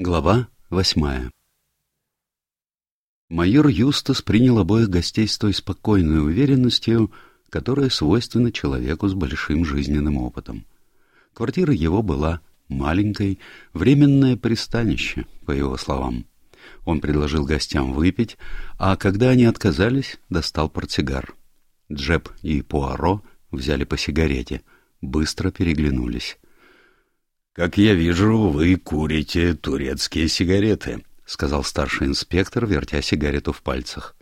Глава восьмая Майор Юстас принял обоих гостей с той спокойной уверенностью, которая свойственна человеку с большим жизненным опытом. Квартира его была маленькой, временное пристанище, по его словам. Он предложил гостям выпить, а когда они отказались, достал портсигар. Джеб и Пуаро взяли по сигарете, быстро переглянулись. «Как я вижу, вы курите турецкие сигареты», — сказал старший инспектор, вертя сигарету в пальцах.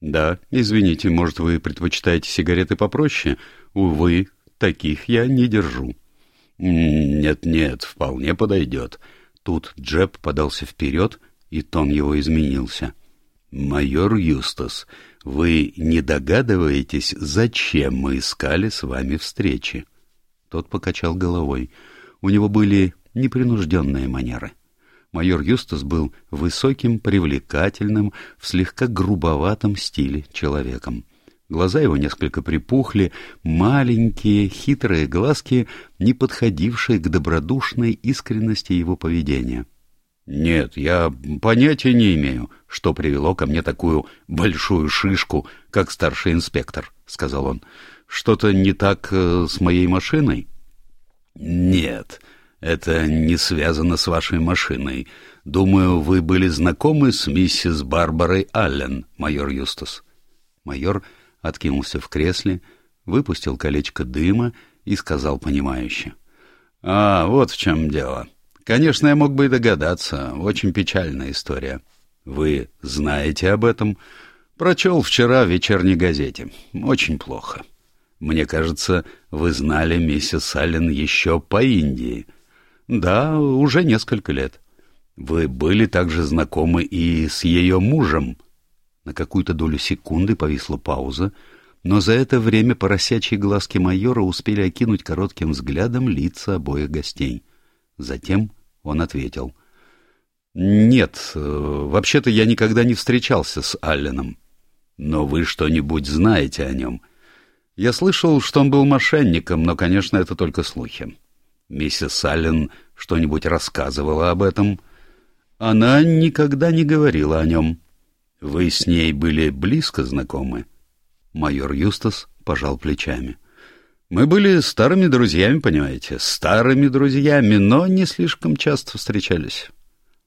«Да, извините, может, вы предпочитаете сигареты попроще? Увы, таких я не держу». «Нет-нет, вполне подойдет». Тут Джеб подался вперед, и тон его изменился. «Майор Юстас, вы не догадываетесь, зачем мы искали с вами встречи?» Тот покачал головой — у него были непринужденные манеры. Майор Юстас был высоким, привлекательным, в слегка грубоватом стиле человеком. Глаза его несколько припухли, маленькие, хитрые глазки, не подходившие к добродушной искренности его поведения. «Нет, я понятия не имею, что привело ко мне такую большую шишку, как старший инспектор», — сказал он. «Что-то не так э, с моей машиной?» «Нет, это не связано с вашей машиной. Думаю, вы были знакомы с миссис Барбарой Аллен, майор Юстас». Майор откинулся в кресле, выпустил колечко дыма и сказал понимающе. «А, вот в чем дело. Конечно, я мог бы и догадаться. Очень печальная история. Вы знаете об этом? Прочел вчера в вечерней газете. Очень плохо». Мне кажется, вы знали миссис Аллен еще по Индии. Да, уже несколько лет. Вы были также знакомы и с ее мужем. На какую-то долю секунды повисла пауза, но за это время поросячьи глазки майора успели окинуть коротким взглядом лица обоих гостей. Затем он ответил. «Нет, э, вообще-то я никогда не встречался с Алленом. Но вы что-нибудь знаете о нем?» Я слышал, что он был мошенником, но, конечно, это только слухи. Миссис Аллен что-нибудь рассказывала об этом? Она никогда не говорила о нем. Вы с ней были близко знакомы? Майор Юстас пожал плечами. Мы были старыми друзьями, понимаете, старыми друзьями, но не слишком часто встречались.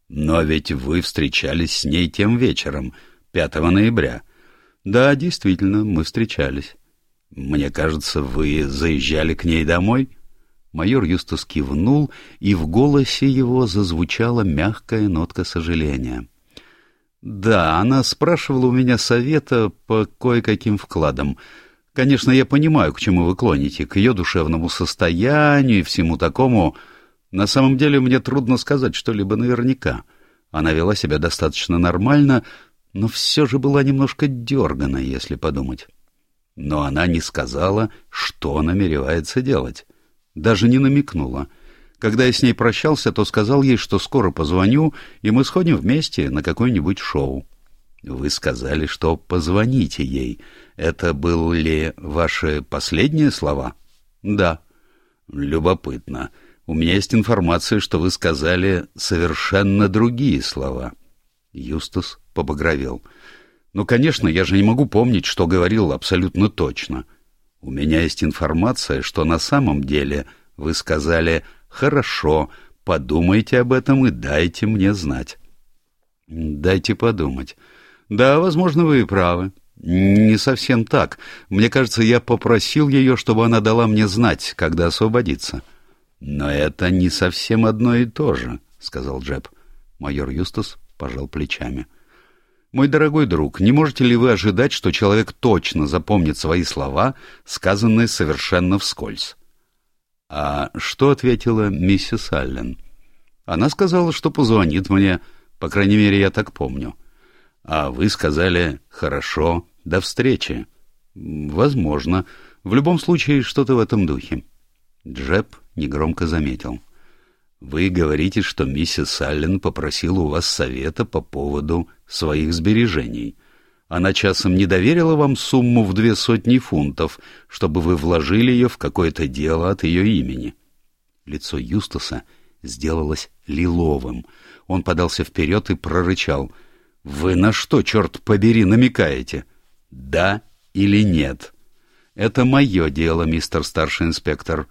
Но ведь вы встречались с ней тем вечером, 5 ноября. Да, действительно, мы встречались. «Мне кажется, вы заезжали к ней домой?» Майор Юстас кивнул, и в голосе его зазвучала мягкая нотка сожаления. «Да, она спрашивала у меня совета по кое-каким вкладам. Конечно, я понимаю, к чему вы клоните, к ее душевному состоянию и всему такому. На самом деле мне трудно сказать что-либо наверняка. Она вела себя достаточно нормально, но все же была немножко дергана, если подумать» но она не сказала, что намеревается делать. Даже не намекнула. Когда я с ней прощался, то сказал ей, что скоро позвоню, и мы сходим вместе на какое-нибудь шоу. Вы сказали, что позвоните ей. Это были ваши последние слова? Да. Любопытно. У меня есть информация, что вы сказали совершенно другие слова. Юстас побагровел. — ну, конечно, я же не могу помнить, что говорил абсолютно точно. У меня есть информация, что на самом деле вы сказали «хорошо», подумайте об этом и дайте мне знать. Дайте подумать. Да, возможно, вы и правы. Не совсем так. Мне кажется, я попросил ее, чтобы она дала мне знать, когда освободится. Но это не совсем одно и то же, — сказал Джеб. Майор Юстас пожал плечами. — мой дорогой друг, не можете ли вы ожидать, что человек точно запомнит свои слова, сказанные совершенно вскользь? А что ответила миссис Аллен? Она сказала, что позвонит мне, по крайней мере, я так помню. А вы сказали «хорошо, до встречи». Возможно. В любом случае, что-то в этом духе. Джеб негромко заметил. Вы говорите, что миссис Аллен попросила у вас совета по поводу своих сбережений. Она часом не доверила вам сумму в две сотни фунтов, чтобы вы вложили ее в какое-то дело от ее имени. Лицо Юстаса сделалось лиловым. Он подался вперед и прорычал. «Вы на что, черт побери, намекаете? Да или нет?» «Это мое дело, мистер старший инспектор».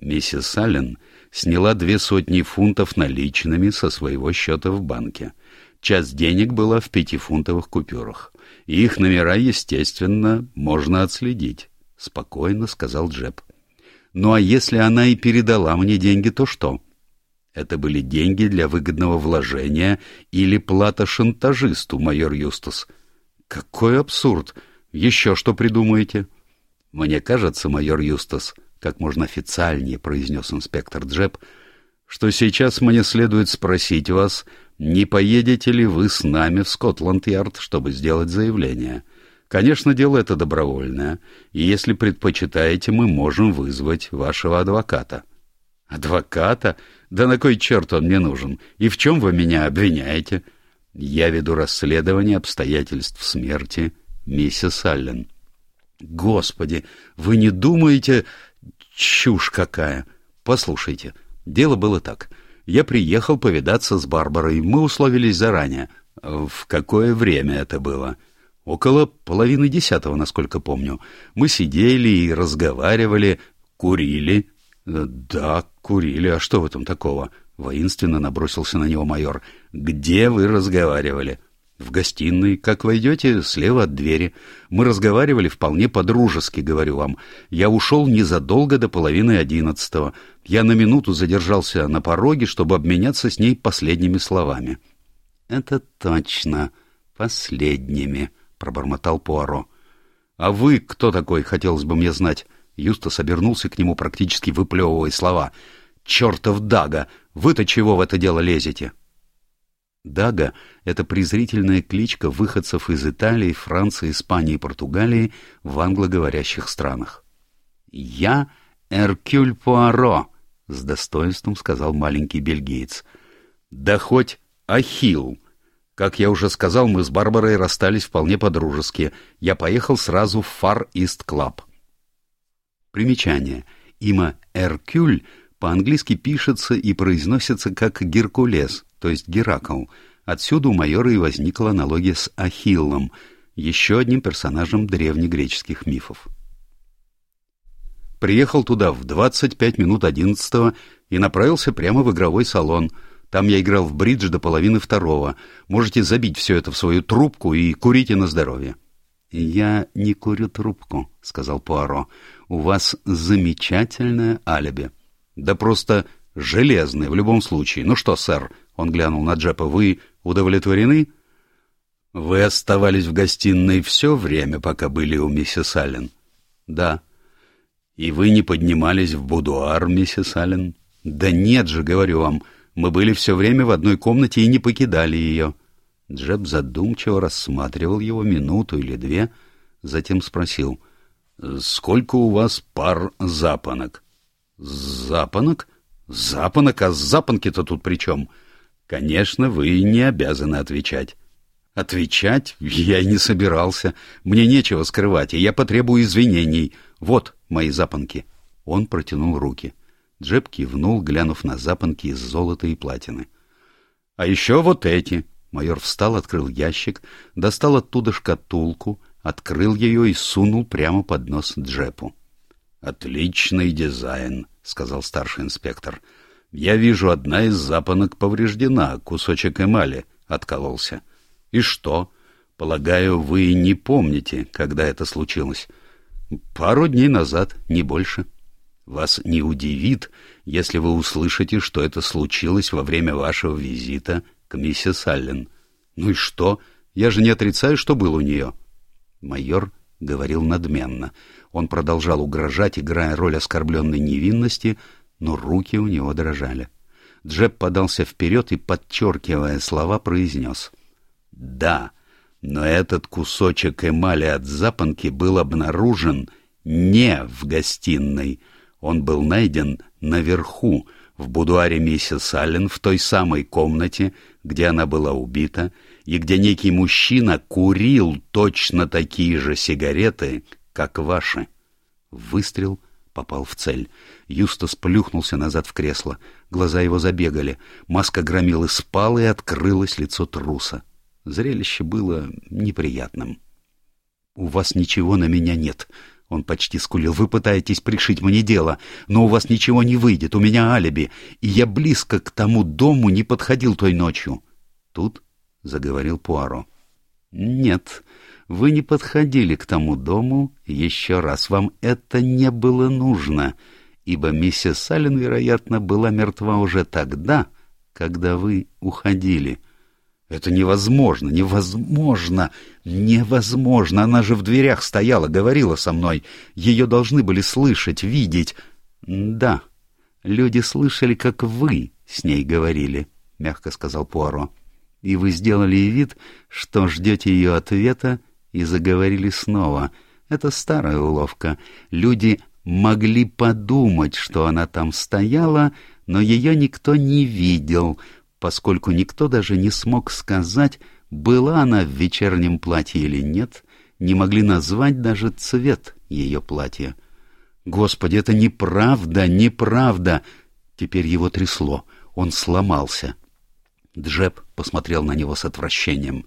Миссис Аллен сняла две сотни фунтов наличными со своего счета в банке. Часть денег была в пятифунтовых купюрах. Их номера, естественно, можно отследить, — спокойно сказал Джеб. Ну а если она и передала мне деньги, то что? Это были деньги для выгодного вложения или плата шантажисту, майор Юстас. Какой абсурд! Еще что придумаете? — «Мне кажется, майор Юстас, как можно официальнее произнес инспектор Джеб, что сейчас мне следует спросить вас, не поедете ли вы с нами в Скотланд-Ярд, чтобы сделать заявление. Конечно, дело это добровольное, и если предпочитаете, мы можем вызвать вашего адвоката». «Адвоката? Да на кой черт он мне нужен? И в чем вы меня обвиняете?» «Я веду расследование обстоятельств смерти миссис Аллен». Господи, вы не думаете... Чушь какая! Послушайте, дело было так. Я приехал повидаться с Барбарой, мы условились заранее. В какое время это было? Около половины десятого, насколько помню. Мы сидели и разговаривали, курили. Да, курили, а что в этом такого? Воинственно набросился на него майор. Где вы разговаривали? — в гостиной, как войдете, слева от двери. Мы разговаривали вполне по-дружески, говорю вам. Я ушел незадолго до половины одиннадцатого. Я на минуту задержался на пороге, чтобы обменяться с ней последними словами. — Это точно, последними, — пробормотал Пуаро. — А вы кто такой, хотелось бы мне знать? Юстас обернулся к нему, практически выплевывая слова. — Чертов Дага! Вы-то чего в это дело лезете? — Дага — это презрительная кличка выходцев из Италии, Франции, Испании и Португалии в англоговорящих странах. «Я Эркюль Пуаро», — с достоинством сказал маленький бельгиец. «Да хоть Ахилл. Как я уже сказал, мы с Барбарой расстались вполне по-дружески. Я поехал сразу в Фар Ист Клаб». Примечание. Имя Эркюль по-английски пишется и произносится как Геркулес — то есть Геракл. Отсюда у майора и возникла аналогия с Ахиллом, еще одним персонажем древнегреческих мифов. Приехал туда в 25 минут 11 и направился прямо в игровой салон. Там я играл в бридж до половины второго. Можете забить все это в свою трубку и курите на здоровье. — Я не курю трубку, — сказал Пуаро. — У вас замечательное алиби. — Да просто железное в любом случае. Ну что, сэр, он глянул на Джепа. «Вы удовлетворены?» «Вы оставались в гостиной все время, пока были у миссис Аллен?» «Да». «И вы не поднимались в будуар, миссис Аллен?» «Да нет же, говорю вам, мы были все время в одной комнате и не покидали ее». Джеб задумчиво рассматривал его минуту или две, затем спросил. «Сколько у вас пар запонок?» «Запонок? Запонок? А запонки-то тут при чем?» Конечно, вы не обязаны отвечать. Отвечать я и не собирался. Мне нечего скрывать, и я потребую извинений. Вот мои запонки. Он протянул руки. Джеб кивнул, глянув на запонки из золота и платины. — А еще вот эти. Майор встал, открыл ящик, достал оттуда шкатулку, открыл ее и сунул прямо под нос Джепу. — Отличный дизайн, — сказал старший инспектор. — я вижу, одна из запонок повреждена, кусочек эмали откололся. И что? Полагаю, вы не помните, когда это случилось. Пару дней назад, не больше. Вас не удивит, если вы услышите, что это случилось во время вашего визита к миссис Аллен. Ну и что? Я же не отрицаю, что был у нее. Майор говорил надменно. Он продолжал угрожать, играя роль оскорбленной невинности, но руки у него дрожали. Джеб подался вперед и, подчеркивая слова, произнес. «Да, но этот кусочек эмали от запонки был обнаружен не в гостиной. Он был найден наверху, в будуаре миссис Аллен, в той самой комнате, где она была убита, и где некий мужчина курил точно такие же сигареты, как ваши». Выстрел — Попал в цель. Юстас плюхнулся назад в кресло. Глаза его забегали. Маска громилы спала, и открылось лицо труса. Зрелище было неприятным. «У вас ничего на меня нет», — он почти скулил. «Вы пытаетесь пришить мне дело, но у вас ничего не выйдет, у меня алиби, и я близко к тому дому не подходил той ночью». Тут заговорил Пуаро. «Нет, вы не подходили к тому дому еще раз. Вам это не было нужно, ибо миссис Саллен, вероятно, была мертва уже тогда, когда вы уходили». Это невозможно, невозможно, невозможно. Она же в дверях стояла, говорила со мной. Ее должны были слышать, видеть. Да, люди слышали, как вы с ней говорили, — мягко сказал Пуаро. И вы сделали вид, что ждете ее ответа, и заговорили снова. Это старая уловка. Люди могли подумать, что она там стояла, но ее никто не видел — поскольку никто даже не смог сказать, была она в вечернем платье или нет, не могли назвать даже цвет ее платья. Господи, это неправда, неправда! Теперь его трясло, он сломался. Джеб посмотрел на него с отвращением.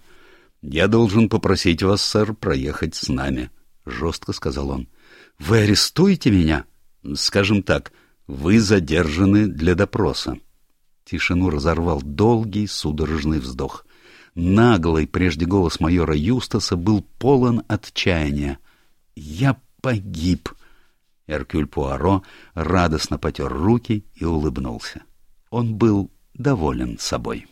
«Я должен попросить вас, сэр, проехать с нами», — жестко сказал он. «Вы арестуете меня?» «Скажем так, вы задержаны для допроса». Тишину разорвал долгий судорожный вздох. Наглый прежде голос майора Юстаса был полон отчаяния. «Я погиб!» Эркюль Пуаро радостно потер руки и улыбнулся. Он был доволен собой.